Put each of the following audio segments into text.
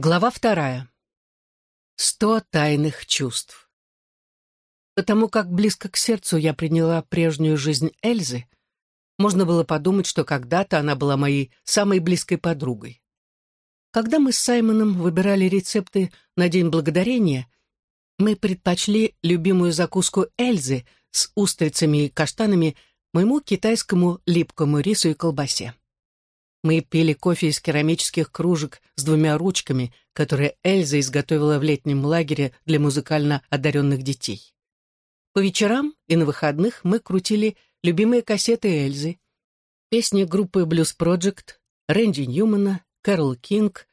Глава вторая. Сто тайных чувств. Потому как близко к сердцу я приняла прежнюю жизнь Эльзы, можно было подумать, что когда-то она была моей самой близкой подругой. Когда мы с Саймоном выбирали рецепты на День Благодарения, мы предпочли любимую закуску Эльзы с устрицами и каштанами моему китайскому липкому рису и колбасе. Мы пили кофе из керамических кружек с двумя ручками, которые Эльза изготовила в летнем лагере для музыкально одаренных детей. По вечерам и на выходных мы крутили любимые кассеты Эльзы, песни группы Blues Project, Рэнди Ньюмана, Кэрол Кинг,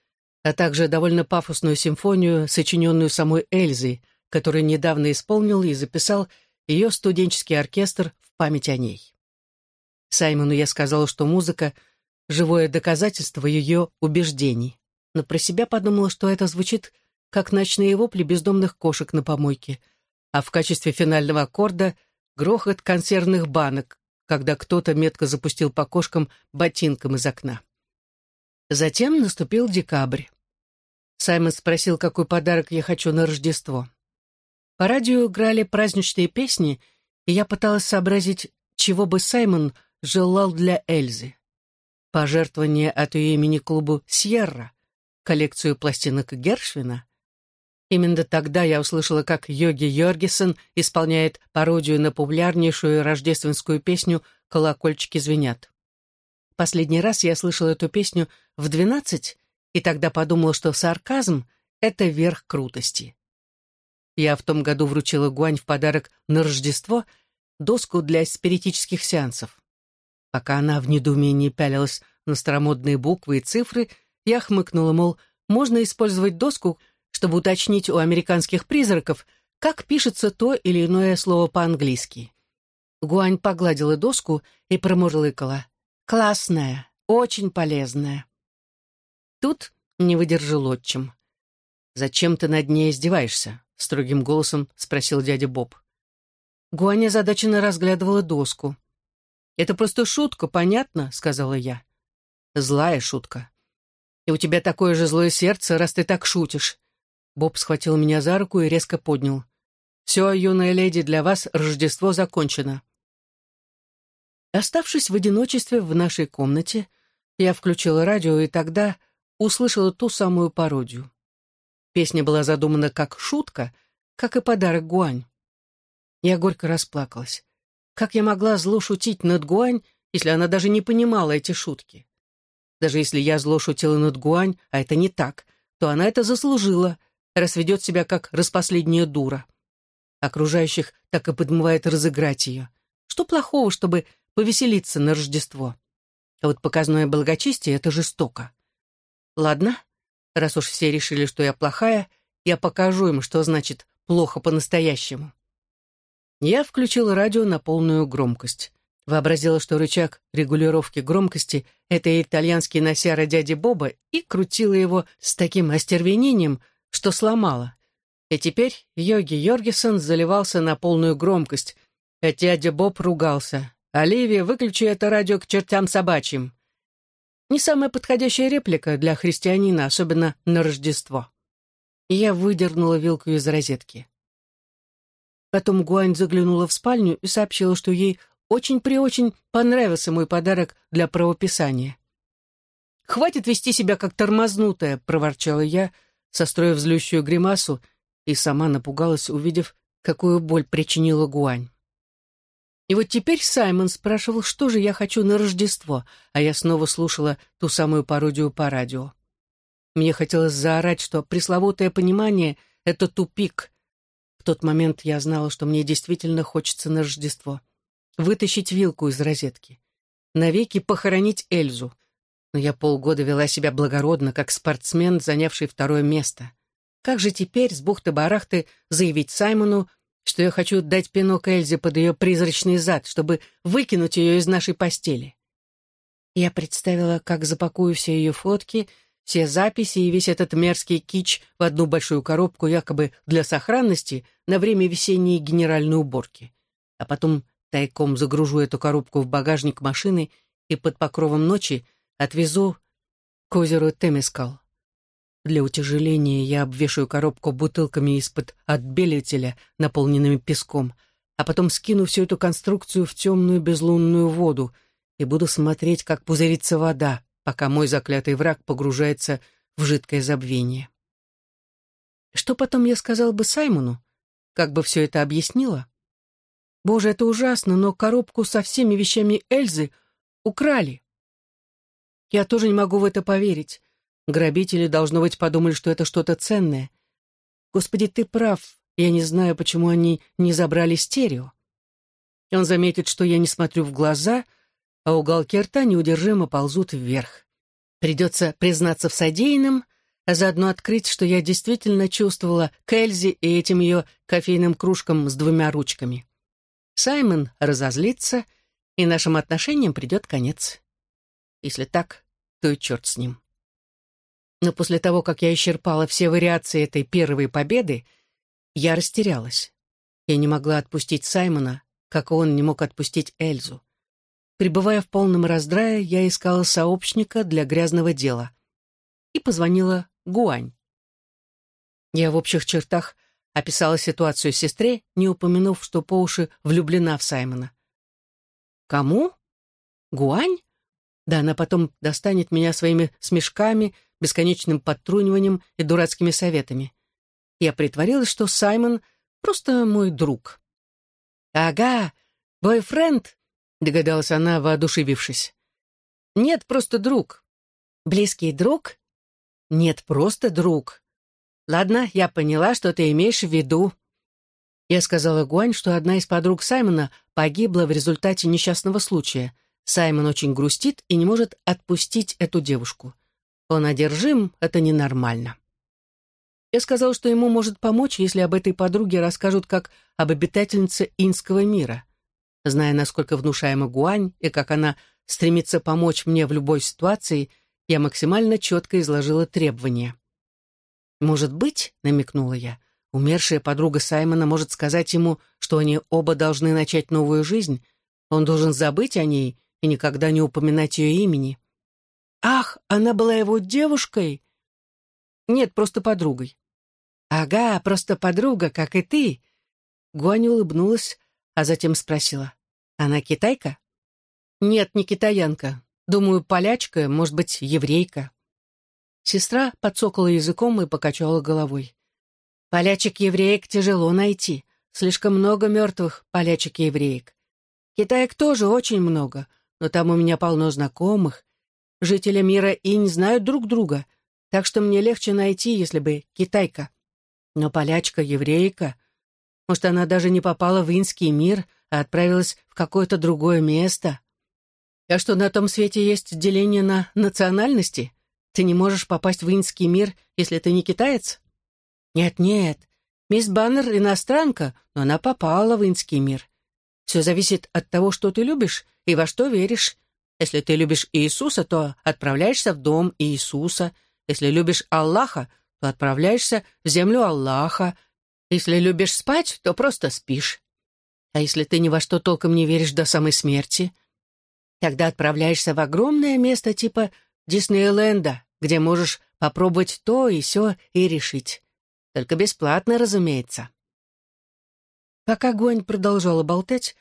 а также довольно пафосную симфонию, сочиненную самой Эльзой, которую недавно исполнил и записал ее студенческий оркестр в память о ней. Саймону я сказала, что музыка — живое доказательство ее убеждений. Но про себя подумала, что это звучит как ночные вопли бездомных кошек на помойке, а в качестве финального аккорда — грохот консервных банок, когда кто-то метко запустил по кошкам ботинком из окна. Затем наступил декабрь. Саймон спросил, какой подарок я хочу на Рождество. По радио играли праздничные песни, и я пыталась сообразить, чего бы Саймон желал для Эльзы пожертвование от ее имени клубу «Сьерра», коллекцию пластинок Гершвина. Именно тогда я услышала, как Йоги Йоргесон исполняет пародию на популярнейшую рождественскую песню «Колокольчики звенят». Последний раз я слышала эту песню в двенадцать, и тогда подумала, что сарказм — это верх крутости. Я в том году вручила Гуань в подарок на Рождество доску для спиритических сеансов. Пока она в недоумении пялилась на старомодные буквы и цифры, я хмыкнула, мол, можно использовать доску, чтобы уточнить у американских призраков, как пишется то или иное слово по-английски. Гуань погладила доску и промурлыкала. «Классная, очень полезная». Тут не выдержал отчим. «Зачем ты над ней издеваешься?» — строгим голосом спросил дядя Боб. Гуаня озадаченно разглядывала доску. «Это просто шутка, понятно?» — сказала я. «Злая шутка. И у тебя такое же злое сердце, раз ты так шутишь». Боб схватил меня за руку и резко поднял. «Все, юная леди, для вас Рождество закончено». Оставшись в одиночестве в нашей комнате, я включила радио и тогда услышала ту самую пародию. Песня была задумана как шутка, как и подарок Гуань. Я горько расплакалась. Как я могла зло шутить над Гуань, если она даже не понимала эти шутки? Даже если я зло шутила над Гуань, а это не так, то она это заслужила, раз ведет себя как распоследняя дура. Окружающих так и подмывает разыграть ее. Что плохого, чтобы повеселиться на Рождество? А вот показное благочестие — это жестоко. Ладно, раз уж все решили, что я плохая, я покажу им, что значит плохо по-настоящему. Я включила радио на полную громкость. Вообразила, что рычаг регулировки громкости — это итальянский носяра дяди Боба, и крутила его с таким остервенением, что сломала. И теперь Йоги Йоргисон заливался на полную громкость, а дядя Боб ругался. «Оливия, выключи это радио к чертям собачьим». Не самая подходящая реплика для христианина, особенно на Рождество. Я выдернула вилку из розетки. Потом Гуань заглянула в спальню и сообщила, что ей очень-преочень понравился мой подарок для правописания. «Хватит вести себя как тормознутая», — проворчала я, состроив злющую гримасу, и сама напугалась, увидев, какую боль причинила Гуань. И вот теперь Саймон спрашивал, что же я хочу на Рождество, а я снова слушала ту самую пародию по радио. Мне хотелось заорать, что пресловутое понимание — это тупик, тот момент я знала, что мне действительно хочется на Рождество. Вытащить вилку из розетки. Навеки похоронить Эльзу. Но я полгода вела себя благородно, как спортсмен, занявший второе место. Как же теперь с бухты-барахты заявить Саймону, что я хочу дать пинок Эльзе под ее призрачный зад, чтобы выкинуть ее из нашей постели? Я представила, как запакую все ее фотки — все записи и весь этот мерзкий кич в одну большую коробку якобы для сохранности на время весенней генеральной уборки. А потом тайком загружу эту коробку в багажник машины и под покровом ночи отвезу к озеру Темескал. Для утяжеления я обвешаю коробку бутылками из-под отбелителя, наполненными песком, а потом скину всю эту конструкцию в темную безлунную воду и буду смотреть, как пузырится вода, пока мой заклятый враг погружается в жидкое забвение. Что потом я сказал бы Саймону? Как бы все это объяснила? Боже, это ужасно, но коробку со всеми вещами Эльзы украли. Я тоже не могу в это поверить. Грабители, должно быть, подумали, что это что-то ценное. Господи, ты прав. Я не знаю, почему они не забрали стерео. Он заметит, что я не смотрю в глаза, а уголки рта неудержимо ползут вверх. Придется признаться в содеянном, а заодно открыть, что я действительно чувствовала к Эльзе и этим ее кофейным кружкам с двумя ручками. Саймон разозлится, и нашим отношениям придет конец. Если так, то и черт с ним. Но после того, как я исчерпала все вариации этой первой победы, я растерялась. Я не могла отпустить Саймона, как он не мог отпустить Эльзу. Пребывая в полном раздрае, я искала сообщника для грязного дела и позвонила Гуань. Я в общих чертах описала ситуацию сестре, не упомянув, что по уши влюблена в Саймона. «Кому? Гуань?» Да она потом достанет меня своими смешками, бесконечным подтруниванием и дурацкими советами. Я притворилась, что Саймон просто мой друг. «Ага, бойфренд», — догадалась она, воодушевившись. «Нет, просто друг». «Близкий друг?» «Нет, просто друг». «Ладно, я поняла, что ты имеешь в виду». Я сказала Гуань, что одна из подруг Саймона погибла в результате несчастного случая. Саймон очень грустит и не может отпустить эту девушку. Он одержим, это ненормально. Я сказал, что ему может помочь, если об этой подруге расскажут как об обитательнице инского мира. Зная, насколько внушаема Гуань и как она стремится помочь мне в любой ситуации, я максимально четко изложила требования. «Может быть», — намекнула я, — «умершая подруга Саймона может сказать ему, что они оба должны начать новую жизнь, он должен забыть о ней и никогда не упоминать ее имени». «Ах, она была его девушкой?» «Нет, просто подругой». «Ага, просто подруга, как и ты». Гуань улыбнулась, а затем спросила. «Она китайка?» «Нет, не китаянка. Думаю, полячка, может быть, еврейка». Сестра подсокала языком и покачала головой. «Полячек-евреек тяжело найти. Слишком много мертвых полячек-евреек. Китаек тоже очень много, но там у меня полно знакомых. Жители мира и не знают друг друга, так что мне легче найти, если бы китайка. Но полячка-еврейка... Может, она даже не попала в инский мир, а отправилась в какое-то другое место. А что, на том свете есть деление на национальности? Ты не можешь попасть в инский мир, если ты не китаец? Нет-нет, мисс Баннер иностранка, но она попала в инский мир. Все зависит от того, что ты любишь и во что веришь. Если ты любишь Иисуса, то отправляешься в дом Иисуса. Если любишь Аллаха, то отправляешься в землю Аллаха. Если любишь спать, то просто спишь. А если ты ни во что толком не веришь до самой смерти, тогда отправляешься в огромное место типа Диснейленда, где можешь попробовать то и сё и решить. Только бесплатно, разумеется. Пока Гонь продолжала болтать,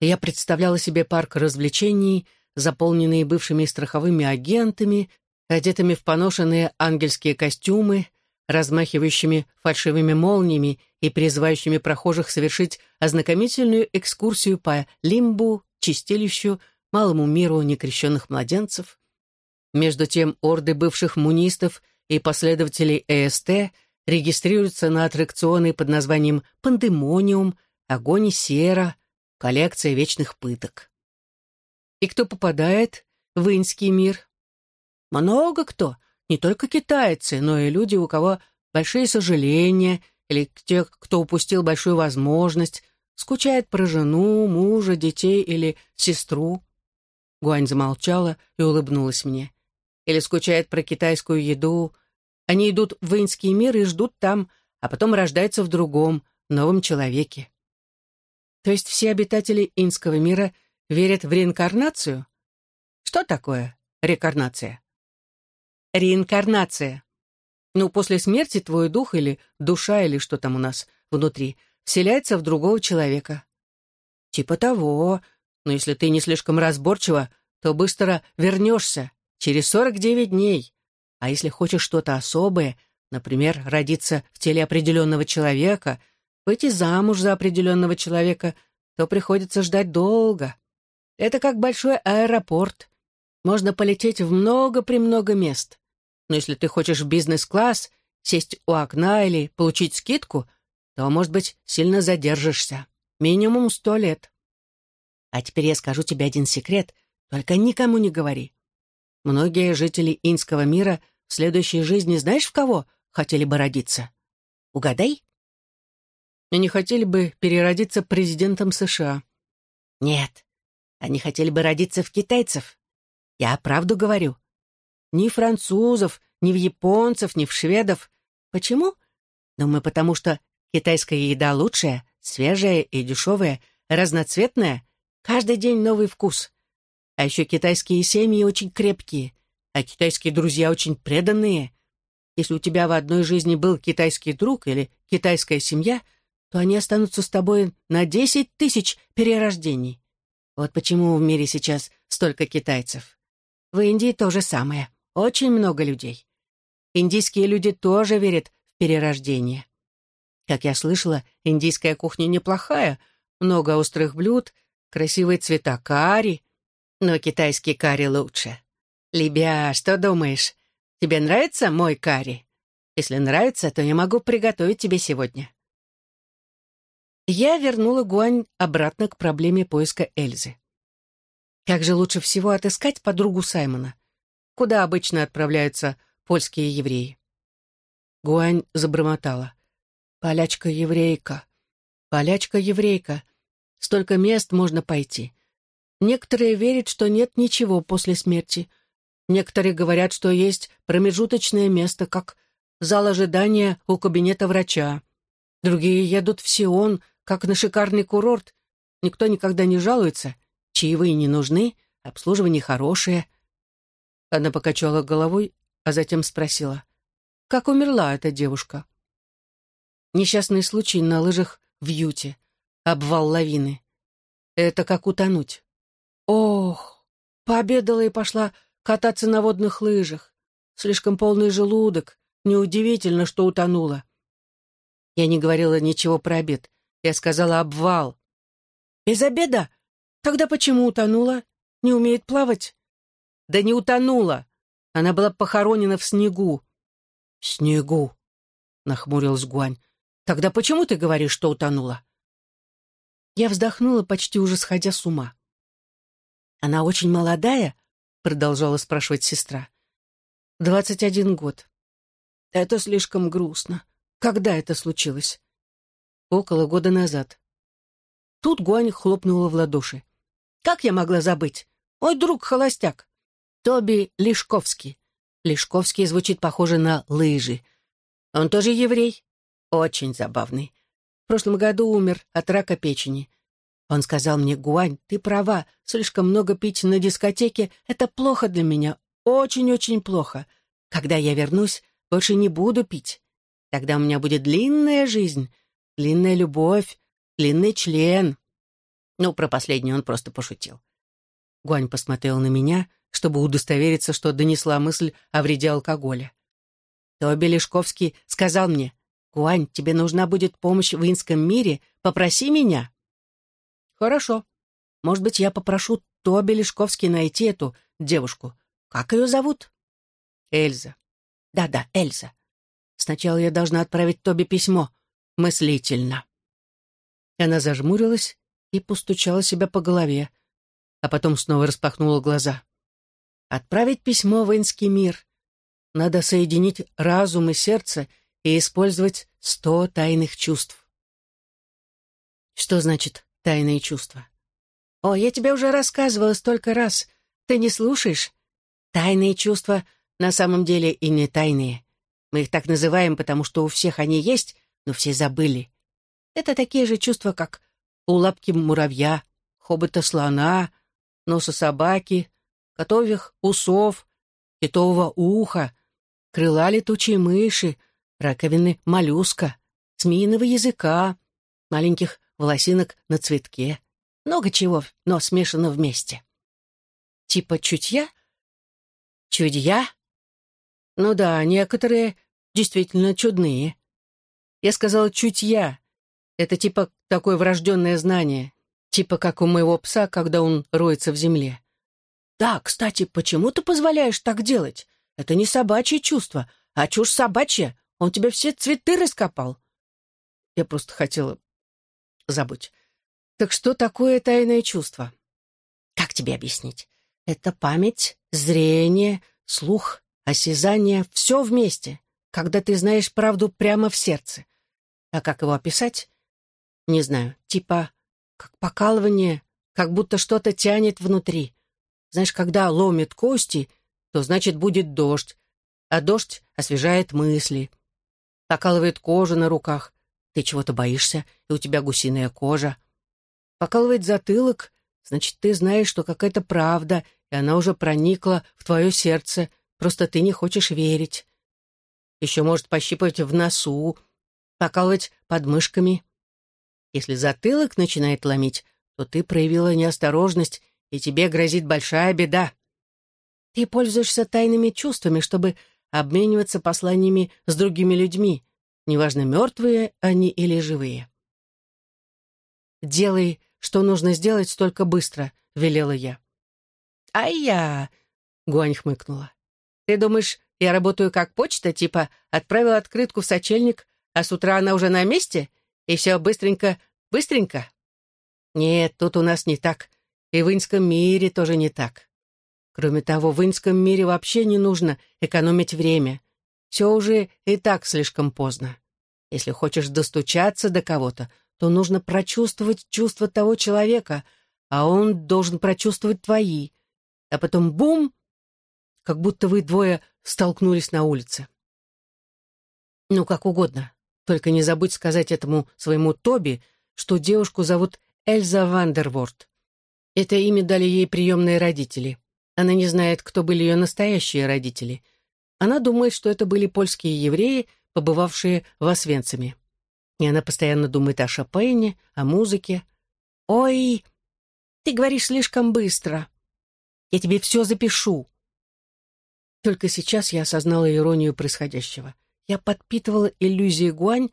я представляла себе парк развлечений, заполненный бывшими страховыми агентами, одетыми в поношенные ангельские костюмы, размахивающими фальшивыми молниями и призывающими прохожих совершить ознакомительную экскурсию по лимбу, чистилищу, малому миру некрещенных младенцев. Между тем орды бывших мунистов и последователей ЭСТ регистрируются на аттракционы под названием «Пандемониум», «Огонь сера», «Коллекция вечных пыток». И кто попадает в инский мир? Много кто, не только китайцы, но и люди, у кого большие сожаления, или те, кто упустил большую возможность, скучает про жену, мужа, детей или сестру. Гуань замолчала и улыбнулась мне. Или скучает про китайскую еду. Они идут в инский мир и ждут там, а потом рождаются в другом, новом человеке. То есть все обитатели инского мира верят в реинкарнацию? Что такое реинкарнация? Реинкарнация. Ну, после смерти твой дух или душа, или что там у нас внутри, вселяется в другого человека. Типа того. Но если ты не слишком разборчива, то быстро вернешься, через 49 дней. А если хочешь что-то особое, например, родиться в теле определенного человека, выйти замуж за определенного человека, то приходится ждать долго. Это как большой аэропорт. Можно полететь в много-премного мест. Но если ты хочешь в бизнес-класс, сесть у окна или получить скидку, то, может быть, сильно задержишься. Минимум сто лет. А теперь я скажу тебе один секрет, только никому не говори. Многие жители инского мира в следующей жизни знаешь в кого хотели бы родиться? Угадай? Они хотели бы переродиться президентом США. Нет, они хотели бы родиться в китайцев. Я правду говорю. Ни французов, ни в японцев, ни в шведов. Почему? Думаю, потому что китайская еда лучшая, свежая и дешевая, разноцветная, каждый день новый вкус. А еще китайские семьи очень крепкие, а китайские друзья очень преданные. Если у тебя в одной жизни был китайский друг или китайская семья, то они останутся с тобой на десять тысяч перерождений. Вот почему в мире сейчас столько китайцев. В Индии то же самое. Очень много людей. Индийские люди тоже верят в перерождение. Как я слышала, индийская кухня неплохая, много острых блюд, красивые цвета карри, но китайский карри лучше. Либя, что думаешь? Тебе нравится мой карри? Если нравится, то я могу приготовить тебе сегодня. Я вернула Гуань обратно к проблеме поиска Эльзы. Как же лучше всего отыскать подругу Саймона? Куда обычно отправляются польские евреи. Гуань забормотала. «Полячка-еврейка, полячка-еврейка. Столько мест можно пойти. Некоторые верят, что нет ничего после смерти. Некоторые говорят, что есть промежуточное место, как зал ожидания у кабинета врача. Другие едут в Сион, как на шикарный курорт. Никто никогда не жалуется. Чаевые не нужны, обслуживание хорошее. Она покачала головой, а затем спросила, как умерла эта девушка? Несчастный случай на лыжах в Юте, обвал лавины. Это как утонуть. Ох, пообедала и пошла кататься на водных лыжах. Слишком полный желудок. Неудивительно, что утонула. Я не говорила ничего про обед. Я сказала обвал. Без обеда? Тогда почему утонула? Не умеет плавать? Да не утонула. Она была похоронена в снегу. В снегу, нахмурилась Гуань. Тогда почему ты говоришь, что утонула? Я вздохнула, почти уже сходя с ума. Она очень молодая, продолжала спрашивать сестра. Двадцать один год. Это слишком грустно. Когда это случилось? Около года назад. Тут Гуань хлопнула в ладоши. Как я могла забыть? Мой друг холостяк. Тоби Лешковский. Лешковский звучит похоже на лыжи. Он тоже еврей. Очень забавный. В прошлом году умер от рака печени. Он сказал мне, Гуань, ты права, слишком много пить на дискотеке — это плохо для меня, очень-очень плохо. Когда я вернусь, больше не буду пить. Тогда у меня будет длинная жизнь, длинная любовь, длинный член. Ну, про последний он просто пошутил. Гуань посмотрел на меня, чтобы удостовериться, что донесла мысль о вреде алкоголя. Тоби Лешковский сказал мне, «Гуань, тебе нужна будет помощь в инском мире, попроси меня». «Хорошо. Может быть, я попрошу Тоби Лешковский найти эту девушку. Как ее зовут?» «Эльза». «Да-да, Эльза. Сначала я должна отправить Тоби письмо. Мыслительно». Она зажмурилась и постучала себя по голове, а потом снова распахнула глаза. Отправить письмо в инский мир. Надо соединить разум и сердце и использовать сто тайных чувств. Что значит тайные чувства? О, я тебе уже рассказывала столько раз. Ты не слушаешь? Тайные чувства на самом деле и не тайные. Мы их так называем, потому что у всех они есть, но все забыли. Это такие же чувства, как у лапки муравья, хобота слона, носа собаки, котовьих усов, китового уха, крыла летучей мыши, раковины моллюска, змеиного языка, маленьких волосинок на цветке. Много чего, но смешано вместе. Типа чутья? Чудья? Ну да, некоторые действительно чудные. Я сказала чутья. Это типа такое врожденное знание, типа как у моего пса, когда он роется в земле. Да, кстати, почему ты позволяешь так делать? Это не собачье чувство, а чушь собачья. Он тебе все цветы раскопал. Я просто хотела... Забудь. Так что такое тайное чувство? Как тебе объяснить? Это память, зрение, слух, осязание — все вместе, когда ты знаешь правду прямо в сердце. А как его описать? Не знаю, типа как покалывание, как будто что-то тянет внутри. Знаешь, когда ломит кости, то значит будет дождь, а дождь освежает мысли. Покалывает кожу на руках, ты чего-то боишься, и у тебя гусиная кожа. Покалывает затылок, значит, ты знаешь, что какая-то правда, и она уже проникла в твое сердце, просто ты не хочешь верить. Еще может пощипывать в носу, покалывать подмышками. Если затылок начинает ломить, то ты проявила неосторожность, и тебе грозит большая беда. Ты пользуешься тайными чувствами, чтобы обмениваться посланиями с другими людьми, неважно, мертвые они или живые. «Делай, что нужно сделать, столько быстро», — велела я. «А я...» — Гуань хмыкнула. «Ты думаешь, я работаю как почта, типа отправила открытку в сочельник, а с утра она уже на месте, и все быстренько, быстренько?» «Нет, тут у нас не так, и в инском мире тоже не так. Кроме того, в инском мире вообще не нужно экономить время. Все уже и так слишком поздно. Если хочешь достучаться до кого-то, то нужно прочувствовать чувства того человека, а он должен прочувствовать твои. А потом бум, как будто вы двое столкнулись на улице. Ну, как угодно. Только не забудь сказать этому своему Тоби, что девушку зовут Эльза Вандерворд. Это имя дали ей приемные родители. Она не знает, кто были ее настоящие родители. Она думает, что это были польские евреи, побывавшие в Освенциме. И она постоянно думает о Шопене, о музыке. «Ой, ты говоришь слишком быстро. Я тебе все запишу». Только сейчас я осознала иронию происходящего. Я подпитывала иллюзии Гуань,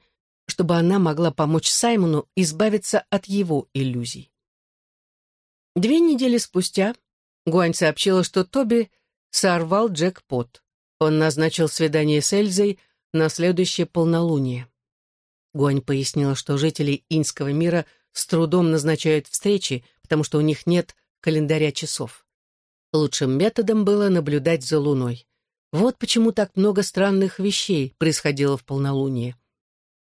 чтобы она могла помочь Саймону избавиться от его иллюзий. Две недели спустя Гуань сообщила, что Тоби сорвал джекпот. Он назначил свидание с Эльзой на следующее полнолуние. Гуань пояснила, что жители инского мира с трудом назначают встречи, потому что у них нет календаря часов. Лучшим методом было наблюдать за луной. Вот почему так много странных вещей происходило в полнолуние.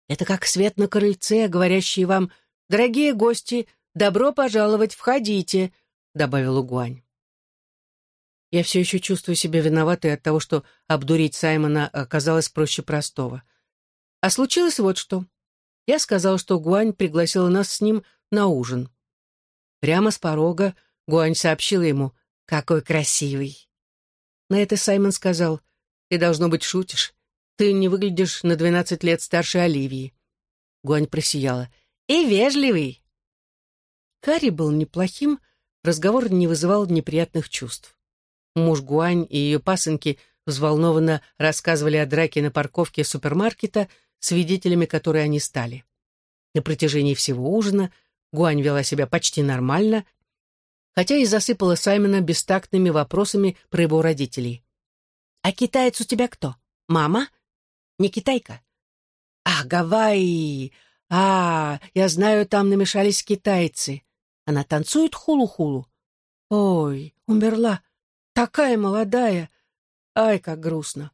Это как свет на крыльце, говорящий вам «Дорогие гости, добро пожаловать, входите», — добавила Гуань. Я все еще чувствую себя виноватой от того, что обдурить Саймона оказалось проще простого. А случилось вот что. Я сказал, что Гуань пригласила нас с ним на ужин. Прямо с порога Гуань сообщила ему, «Какой красивый!» На это Саймон сказал, «Ты, должно быть, шутишь. Ты не выглядишь на двенадцать лет старше Оливии». Гуань просияла, «И вежливый!» Карри был неплохим, разговор не вызывал неприятных чувств. Муж Гуань и ее пасынки взволнованно рассказывали о драке на парковке супермаркета, свидетелями которой они стали. На протяжении всего ужина Гуань вела себя почти нормально, хотя и засыпала Саймона бестактными вопросами про его родителей. «А китаец у тебя кто? Мама? Не китайка?» «А, Гавайи! А, я знаю, там намешались китайцы. Она танцует хулу-хулу?» «Ой, умерла. Такая молодая! Ай, как грустно!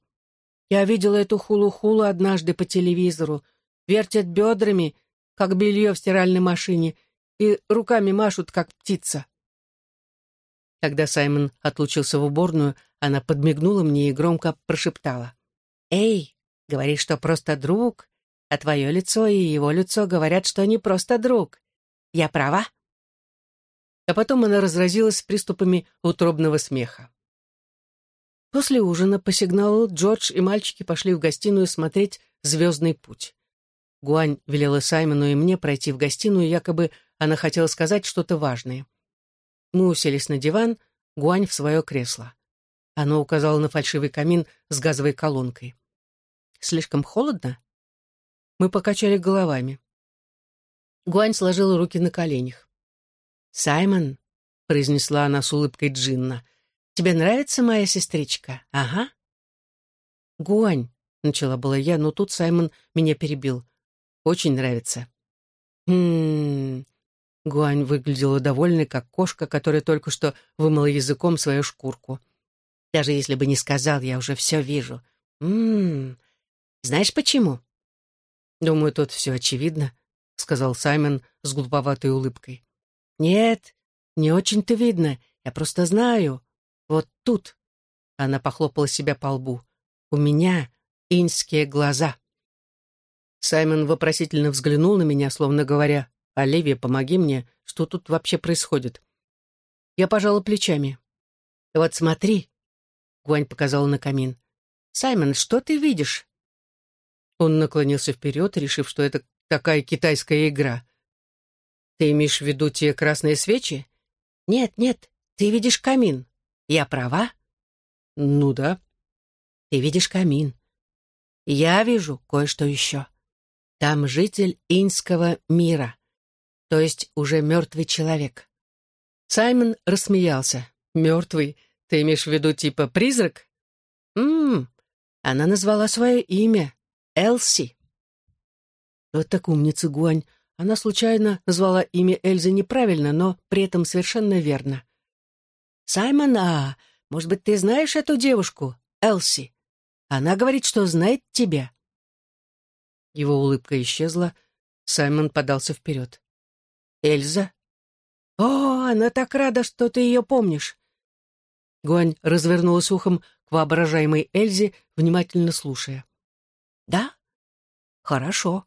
Я видела эту хулу-хулу однажды по телевизору. Вертят бедрами, как белье в стиральной машине, и руками машут, как птица. Когда Саймон отлучился в уборную, она подмигнула мне и громко прошептала. «Эй, говоришь, что просто друг, а твое лицо и его лицо говорят, что не просто друг. Я права?» А потом она разразилась приступами утробного смеха. После ужина по сигналу Джордж и мальчики пошли в гостиную смотреть «Звездный путь». Гуань велела Саймону и мне пройти в гостиную, якобы она хотела сказать что-то важное. Мы уселись на диван, Гуань в свое кресло. Оно указало на фальшивый камин с газовой колонкой. «Слишком холодно?» Мы покачали головами. Гуань сложила руки на коленях. «Саймон», — произнесла она с улыбкой Джинна, — «тебе нравится моя сестричка? Ага». «Гуань», — начала была я, но тут Саймон меня перебил. «Очень нравится». «Хм...» Гуань выглядела довольной, как кошка, которая только что вымыла языком свою шкурку. «Даже если бы не сказал, я уже все вижу. Ммм... Знаешь почему?» «Думаю, тут все очевидно», — сказал Саймон с глуповатой улыбкой. «Нет, не очень-то видно. Я просто знаю. Вот тут...» Она похлопала себя по лбу. «У меня иньские глаза». Саймон вопросительно взглянул на меня, словно говоря, «Оливия, помоги мне, что тут вообще происходит?» Я пожала плечами. «Вот смотри», — Гуань показала на камин. «Саймон, что ты видишь?» Он наклонился вперед, решив, что это такая китайская игра. Ты имеешь в виду те красные свечи? Нет, нет, ты видишь камин. Я права? Ну да. Ты видишь камин. Я вижу кое-что еще. Там житель инского мира, то есть уже мертвый человек. Саймон рассмеялся. Мертвый? Ты имеешь в виду типа призрак? Ммм, она назвала свое имя. Элси. Вот так умница Гуань. Она случайно назвала имя Эльзы неправильно, но при этом совершенно верно. «Саймон, а, может быть, ты знаешь эту девушку, Элси? Она говорит, что знает тебя». Его улыбка исчезла, Саймон подался вперед. «Эльза? О, она так рада, что ты ее помнишь!» Гуань развернулась ухом к воображаемой Эльзе, внимательно слушая. «Да? Хорошо.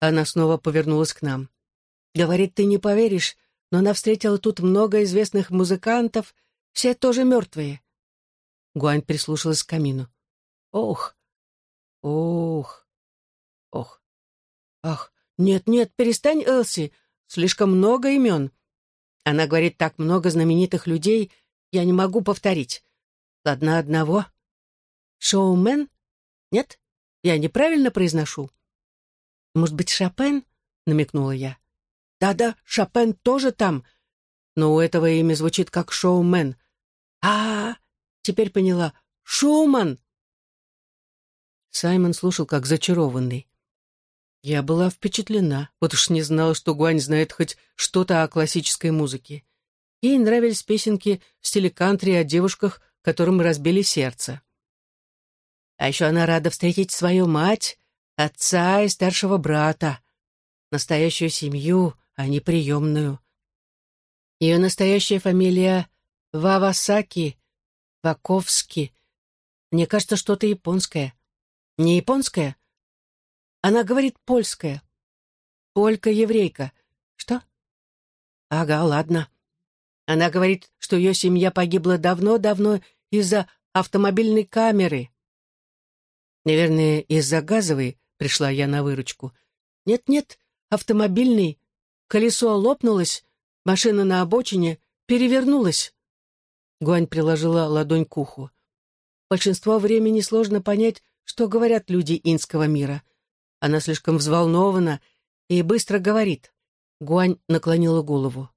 Она снова повернулась к нам. «Говорит, ты не поверишь, но она встретила тут много известных музыкантов, все тоже мертвые». Гуань прислушалась к камину. «Ох! Ох! Ох! Ах! Нет-нет, перестань, Элси! Слишком много имен. Она говорит, так много знаменитых людей, я не могу повторить. Ладно, одного. Шоумен? Нет? Я неправильно произношу?» «Может быть, Шопен?» — намекнула я. «Да-да, Шопен тоже там, но у этого имя звучит как шоумен. А, -а, -а теперь поняла, Шуман!» Саймон слушал как зачарованный. Я была впечатлена, вот уж не знала, что Гуань знает хоть что-то о классической музыке. Ей нравились песенки в стиле кантри о девушках, которым разбили сердце. А еще она рада встретить свою мать, отца и старшего брата, настоящую семью, а не приемную. Ее настоящая фамилия Вавасаки, Ваковски. Мне кажется, что-то японское. Не японское? Она говорит польское. Полька-еврейка. Что? Ага, ладно. Она говорит, что ее семья погибла давно-давно из-за автомобильной камеры. Наверное, из-за газовой, Пришла я на выручку. «Нет-нет, автомобильный. Колесо лопнулось, машина на обочине перевернулась». Гуань приложила ладонь к уху. Большинство времени сложно понять, что говорят люди инского мира. Она слишком взволнована и быстро говорит. Гуань наклонила голову.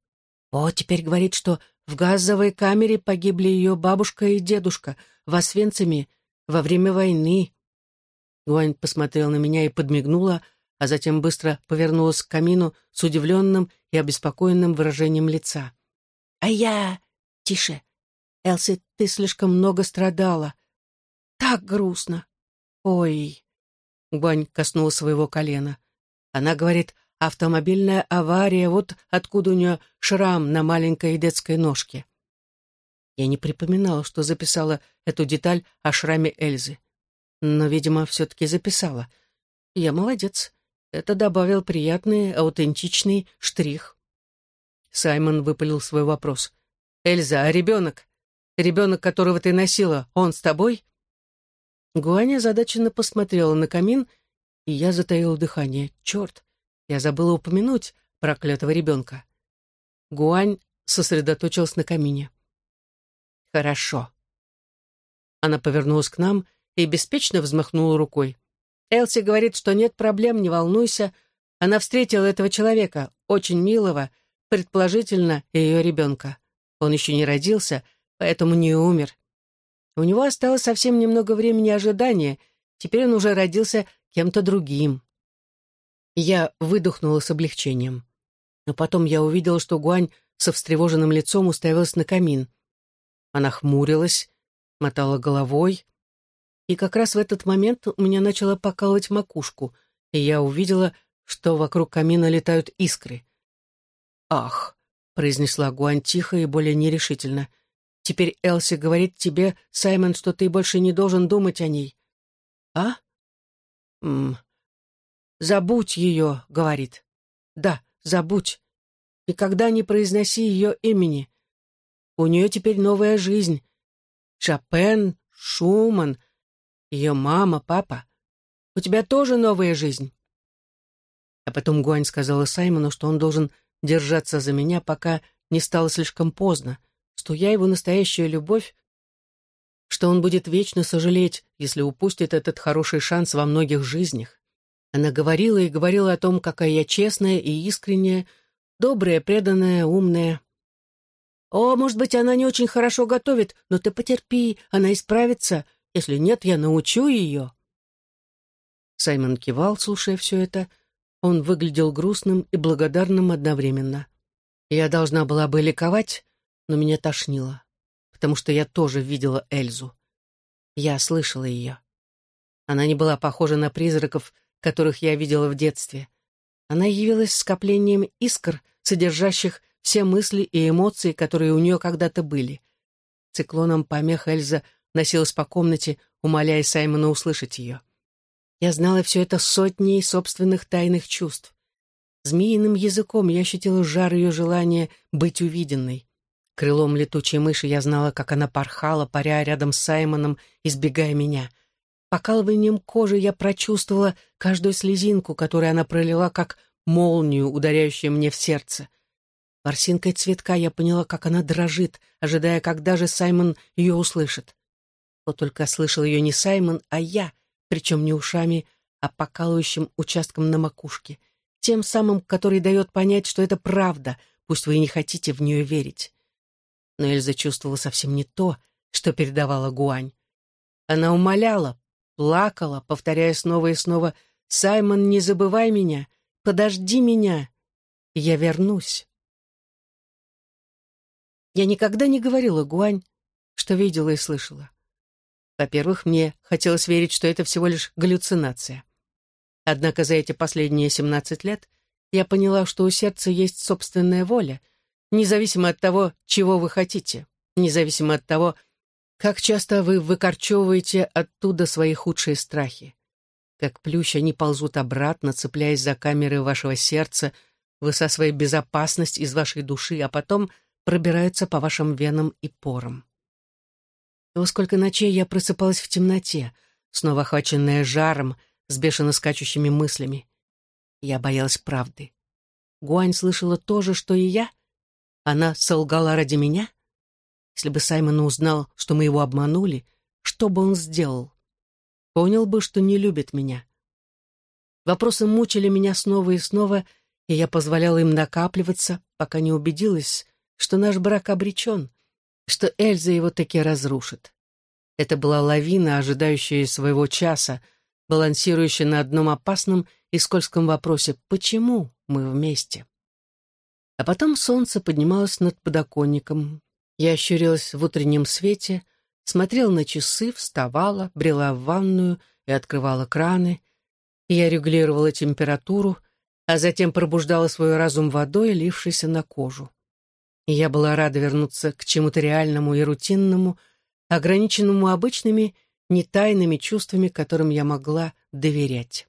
«О, теперь говорит, что в газовой камере погибли ее бабушка и дедушка в Освенциме во время войны. Гуань посмотрела на меня и подмигнула, а затем быстро повернулась к камину с удивленным и обеспокоенным выражением лица. «А я...» «Тише. Элси, ты слишком много страдала. Так грустно. Ой...» Гуань коснулась своего колена. Она говорит, автомобильная авария, вот откуда у нее шрам на маленькой детской ножке. Я не припоминала, что записала эту деталь о шраме Эльзы но, видимо, все-таки записала. Я молодец. Это добавил приятный, аутентичный штрих. Саймон выпалил свой вопрос. «Эльза, а ребенок? Ребенок, которого ты носила, он с тобой?» Гуаня задаченно посмотрела на камин, и я затаил дыхание. «Черт, я забыла упомянуть проклятого ребенка». Гуань сосредоточилась на камине. «Хорошо». Она повернулась к нам и беспечно взмахнула рукой. «Элси говорит, что нет проблем, не волнуйся. Она встретила этого человека, очень милого, предположительно, ее ребенка. Он еще не родился, поэтому не умер. У него осталось совсем немного времени ожидания, теперь он уже родился кем-то другим. Я выдохнула с облегчением. Но потом я увидела, что Гуань со встревоженным лицом уставилась на камин. Она хмурилась, мотала головой, и как раз в этот момент у меня начала покалывать макушку, и я увидела, что вокруг камина летают искры. «Ах!» — произнесла Гуань тихо и более нерешительно. «Теперь Элси говорит тебе, Саймон, что ты больше не должен думать о ней». «А?» М «Забудь ее», — говорит. «Да, забудь. Никогда не произноси ее имени. У нее теперь новая жизнь. Шопен, Шуман, ее мама, папа. У тебя тоже новая жизнь». А потом Гуань сказала Саймону, что он должен держаться за меня, пока не стало слишком поздно, что я его настоящая любовь, что он будет вечно сожалеть, если упустит этот хороший шанс во многих жизнях. Она говорила и говорила о том, какая я честная и искренняя, добрая, преданная, умная. «О, может быть, она не очень хорошо готовит, но ты потерпи, она исправится. Если нет, я научу ее». Саймон кивал, слушая все это, — он выглядел грустным и благодарным одновременно. Я должна была бы ликовать, но меня тошнило, потому что я тоже видела Эльзу. Я слышала ее. Она не была похожа на призраков, которых я видела в детстве. Она явилась скоплением искр, содержащих все мысли и эмоции, которые у нее когда-то были. Циклоном помех Эльза носилась по комнате, умоляя Саймона услышать ее. Я знала все это сотней собственных тайных чувств. Змеиным языком я ощутила жар ее желания быть увиденной. Крылом летучей мыши я знала, как она порхала, паря рядом с Саймоном, избегая меня. Покалыванием кожи я прочувствовала каждую слезинку, которую она пролила, как молнию, ударяющую мне в сердце. Ворсинкой цветка я поняла, как она дрожит, ожидая, когда же Саймон ее услышит. Вот только слышал ее не Саймон, а я — причем не ушами, а покалывающим участком на макушке, тем самым, который дает понять, что это правда, пусть вы и не хотите в нее верить. Но Эльза чувствовала совсем не то, что передавала Гуань. Она умоляла, плакала, повторяя снова и снова «Саймон, не забывай меня, подожди меня, я вернусь». Я никогда не говорила Гуань, что видела и слышала. Во-первых, мне хотелось верить, что это всего лишь галлюцинация. Однако за эти последние 17 лет я поняла, что у сердца есть собственная воля, независимо от того, чего вы хотите, независимо от того, как часто вы выкорчевываете оттуда свои худшие страхи. Как плющ они ползут обратно, цепляясь за камеры вашего сердца, высасывая безопасность из вашей души, а потом пробираются по вашим венам и порам. Во сколько ночей я просыпалась в темноте, снова охваченная жаром, с бешено скачущими мыслями. Я боялась правды. Гуань слышала то же, что и я? Она солгала ради меня? Если бы Саймон узнал, что мы его обманули, что бы он сделал? Понял бы, что не любит меня. Вопросы мучили меня снова и снова, и я позволяла им накапливаться, пока не убедилась, что наш брак обречен, что Эльза его таки разрушит. Это была лавина, ожидающая своего часа, балансирующая на одном опасном и скользком вопросе «Почему мы вместе?». А потом солнце поднималось над подоконником. Я ощурилась в утреннем свете, смотрела на часы, вставала, брела в ванную и открывала краны. Я регулировала температуру, а затем пробуждала свой разум водой, лившейся на кожу я была рада вернуться к чему-то реальному и рутинному, ограниченному обычными, не тайными чувствами, которым я могла доверять.